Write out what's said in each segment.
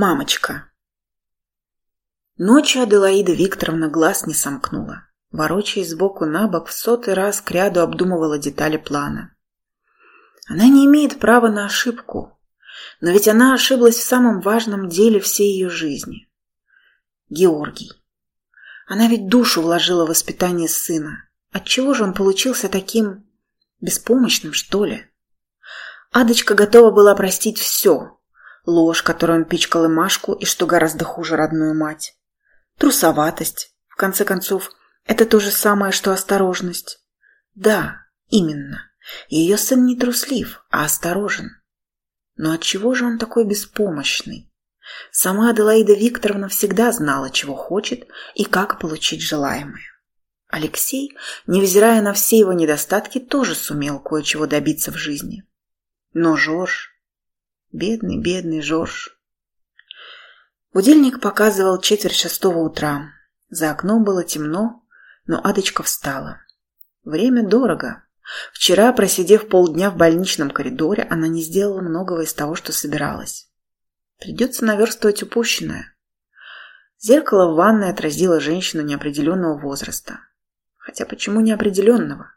Мамочка. Ночью Аделаида Викторовна глаз не сомкнула. Ворочаясь сбоку на бок, в сотый раз к ряду обдумывала детали плана. Она не имеет права на ошибку, но ведь она ошиблась в самом важном деле всей ее жизни. Георгий. Она ведь душу вложила в воспитание сына. Отчего же он получился таким беспомощным, что ли? Адочка готова была простить все, ложь, которую он пичкал и Машку, и, что гораздо хуже, родную мать. Трусоватость. В конце концов, это то же самое, что осторожность. Да, именно. Ее сын не труслив, а осторожен. Но отчего же он такой беспомощный? Сама Аделаида Викторовна всегда знала, чего хочет и как получить желаемое. Алексей, невзирая на все его недостатки, тоже сумел кое-чего добиться в жизни. Но Жорж... Бедный, бедный Жорж. Будильник показывал четверть шестого утра. За окном было темно, но Адочка встала. Время дорого. Вчера, просидев полдня в больничном коридоре, она не сделала многого из того, что собиралась. Придется наверстывать упущенное. Зеркало в ванной отразило женщину неопределенного возраста. Хотя почему неопределенного?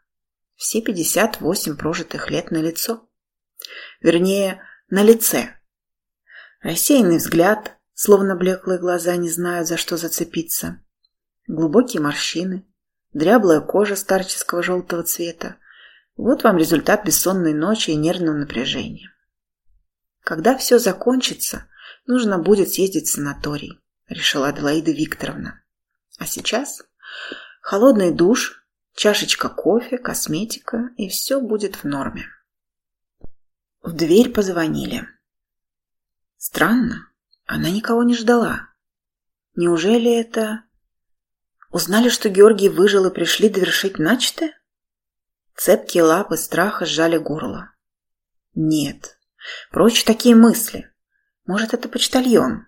Все 58 прожитых лет на лицо. Вернее, на лице. Рассеянный взгляд, словно блеклые глаза не знают, за что зацепиться. Глубокие морщины, дряблая кожа старческого желтого цвета. Вот вам результат бессонной ночи и нервного напряжения. Когда все закончится, нужно будет съездить в санаторий, решила Аделаида Викторовна. А сейчас холодный душ, чашечка кофе, косметика, и все будет в норме. В дверь позвонили. Странно, она никого не ждала. Неужели это... Узнали, что Георгий выжил и пришли довершить начатое? Цепкие лапы страха сжали горло. Нет, прочь такие мысли. Может, это почтальон.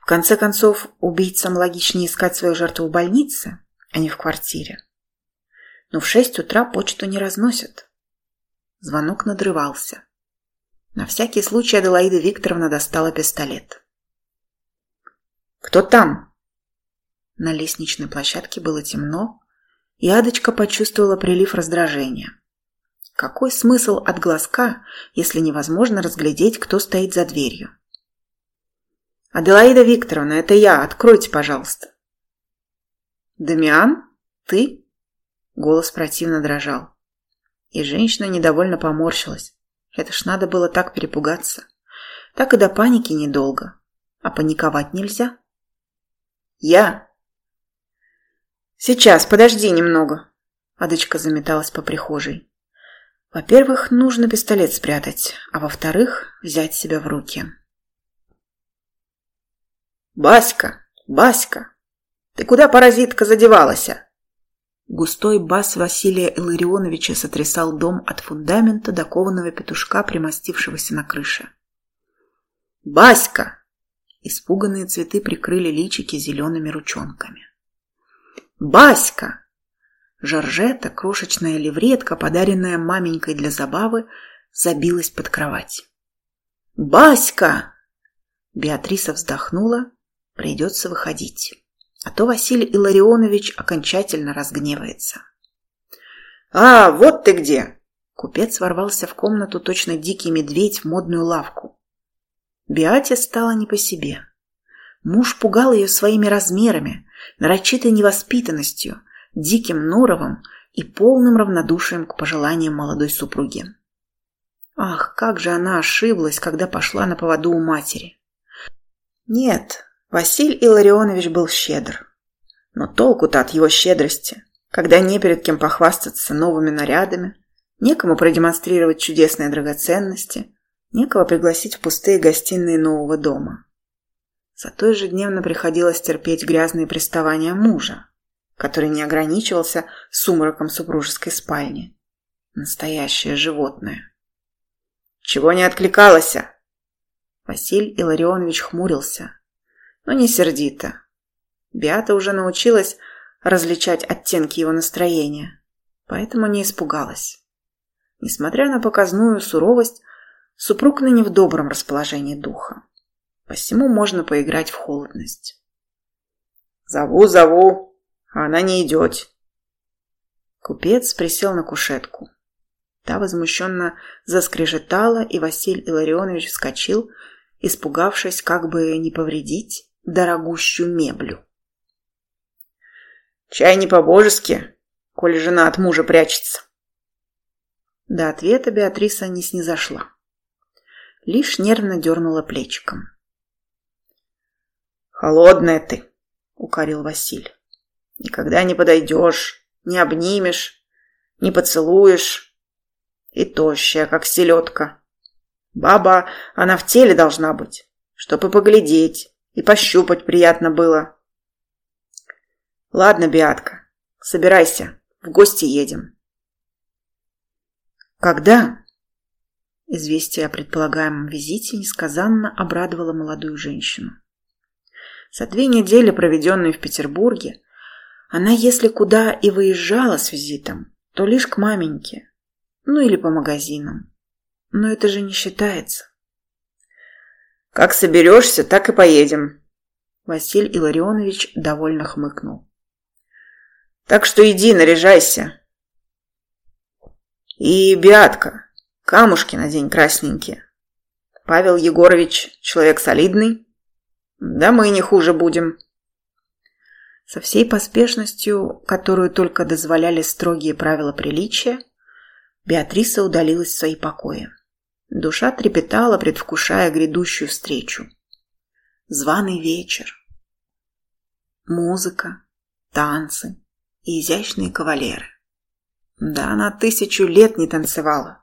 В конце концов, убийцам логичнее искать свою жертву в больнице, а не в квартире. Но в шесть утра почту не разносят. Звонок надрывался. На всякий случай Аделаида Викторовна достала пистолет. «Кто там?» На лестничной площадке было темно, и Адочка почувствовала прилив раздражения. Какой смысл от глазка, если невозможно разглядеть, кто стоит за дверью? «Аделаида Викторовна, это я. Откройте, пожалуйста». «Дамиан? Ты?» Голос противно дрожал. И женщина недовольно поморщилась. Это ж надо было так перепугаться. Так и до паники недолго. А паниковать нельзя. Я. Сейчас, подожди немного. Адочка заметалась по прихожей. Во-первых, нужно пистолет спрятать, а во-вторых, взять себя в руки. «Баська! Баська! Ты куда, паразитка, задевалась?» Густой бас Василия Илларионовича сотрясал дом от фундамента до кованого петушка, примостившегося на крыше. «Баська!» Испуганные цветы прикрыли личики зелеными ручонками. «Баська!» Жоржета, крошечная левретка, подаренная маменькой для забавы, забилась под кровать. «Баська!» Беатриса вздохнула. «Придется выходить» а то Василий Илларионович окончательно разгневается. «А, вот ты где!» Купец ворвался в комнату точно дикий медведь в модную лавку. Биате стало не по себе. Муж пугал ее своими размерами, нарочитой невоспитанностью, диким норовом и полным равнодушием к пожеланиям молодой супруги. Ах, как же она ошиблась, когда пошла на поводу у матери. Нет, Василий Илларионович был щедр. Но толку-то от его щедрости, когда не перед кем похвастаться новыми нарядами, некому продемонстрировать чудесные драгоценности, некого пригласить в пустые гостиные нового дома. Зато ежедневно приходилось терпеть грязные приставания мужа, который не ограничивался сумраком супружеской спальни. Настоящее животное. «Чего не откликалась?» Василий Илларионович хмурился, но не сердито. Биата уже научилась различать оттенки его настроения, поэтому не испугалась. Несмотря на показную суровость, супруг ныне в добром расположении духа. Посему можно поиграть в холодность. «Зову, зову, а она не идет». Купец присел на кушетку. Та возмущенно заскрежетала, и Василий Илларионович вскочил, испугавшись, как бы не повредить дорогущую меблю. «Чай не по-божески, коли жена от мужа прячется». До ответа Беатриса не снизошла. Лишь нервно дернула плечиком. «Холодная ты», — укорил Василь. «Никогда не подойдешь, не обнимешь, не поцелуешь. И тощая, как селедка. Баба, она в теле должна быть, чтобы поглядеть и пощупать приятно было. Ладно, Биатка, собирайся, в гости едем. Когда? Известие о предполагаемом визите несказанно обрадовало молодую женщину. За две недели, проведенные в Петербурге, она, если куда и выезжала с визитом, то лишь к маменьке, ну или по магазинам. Но это же не считается. «Как соберешься, так и поедем», — Василий Илларионович довольно хмыкнул. «Так что иди, наряжайся». «И, Биатка, камушки надень красненькие. Павел Егорович человек солидный, да мы не хуже будем. Со всей поспешностью, которую только дозволяли строгие правила приличия, Беатриса удалилась в свои покои. Душа трепетала, предвкушая грядущую встречу. Званый вечер. Музыка, танцы и изящные кавалеры. Да она тысячу лет не танцевала.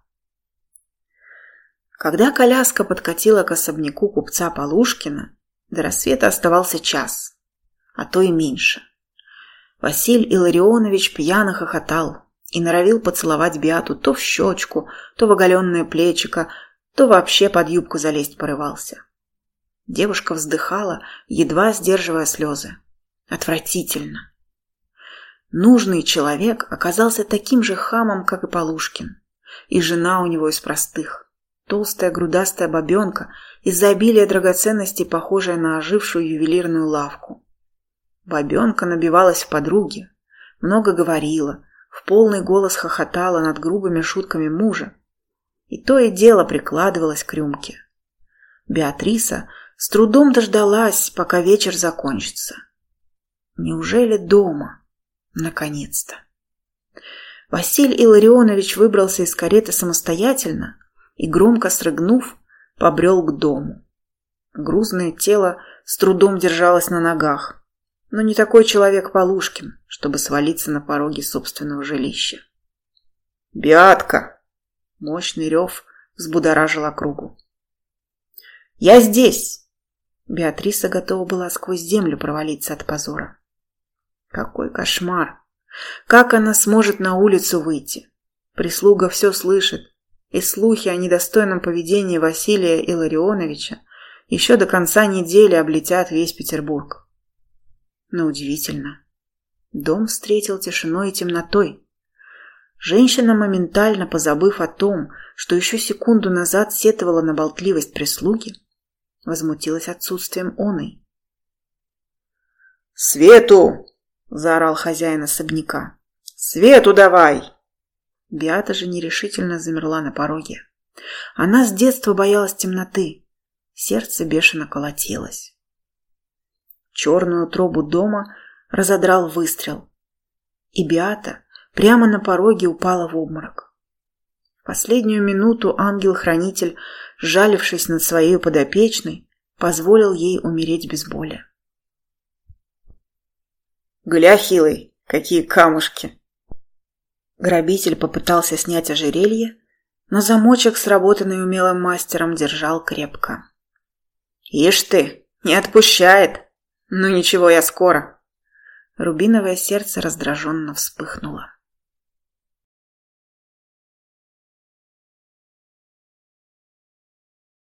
Когда коляска подкатила к особняку купца Полушкина, до рассвета оставался час, а то и меньше. Василий Илларионович пьяно хохотал и норовил поцеловать Биату то в щечку, то в оголенное плечико, то вообще под юбку залезть порывался. Девушка вздыхала, едва сдерживая слезы. Отвратительно. Нужный человек оказался таким же хамом, как и Полушкин. И жена у него из простых. Толстая грудастая бабенка, из-за обилия драгоценностей, похожая на ожившую ювелирную лавку. Бабенка набивалась в подруги, много говорила, полный голос хохотала над грубыми шутками мужа, и то и дело прикладывалась к рюмке. Беатриса с трудом дождалась, пока вечер закончится. Неужели дома? Наконец-то. Василий Илларионович выбрался из кареты самостоятельно и, громко срыгнув, побрел к дому. Грузное тело с трудом держалось на ногах, но не такой человек Полушкин, чтобы свалиться на пороге собственного жилища. «Беатка!» Мощный рев взбудоражил округу. «Я здесь!» Беатриса готова была сквозь землю провалиться от позора. Какой кошмар! Как она сможет на улицу выйти? Прислуга все слышит, и слухи о недостойном поведении Василия Илларионовича еще до конца недели облетят весь Петербург. Но удивительно. Дом встретил тишиной и темнотой. Женщина, моментально позабыв о том, что еще секунду назад сетовала на болтливость прислуги, возмутилась отсутствием оной. «Свету!» – заорал хозяин особняка. «Свету давай!» Биата же нерешительно замерла на пороге. Она с детства боялась темноты. Сердце бешено колотилось. Черную трубу дома разодрал выстрел. И Биата прямо на пороге упала в обморок. В последнюю минуту ангел-хранитель, жалившись над своей подопечной, позволил ей умереть без боли. «Гля, хилый, какие камушки!» Грабитель попытался снять ожерелье, но замочек, сработанный умелым мастером, держал крепко. «Ишь ты, не отпущает! Ну ничего, я скоро!» Рубиновое сердце раздраженно вспыхнуло.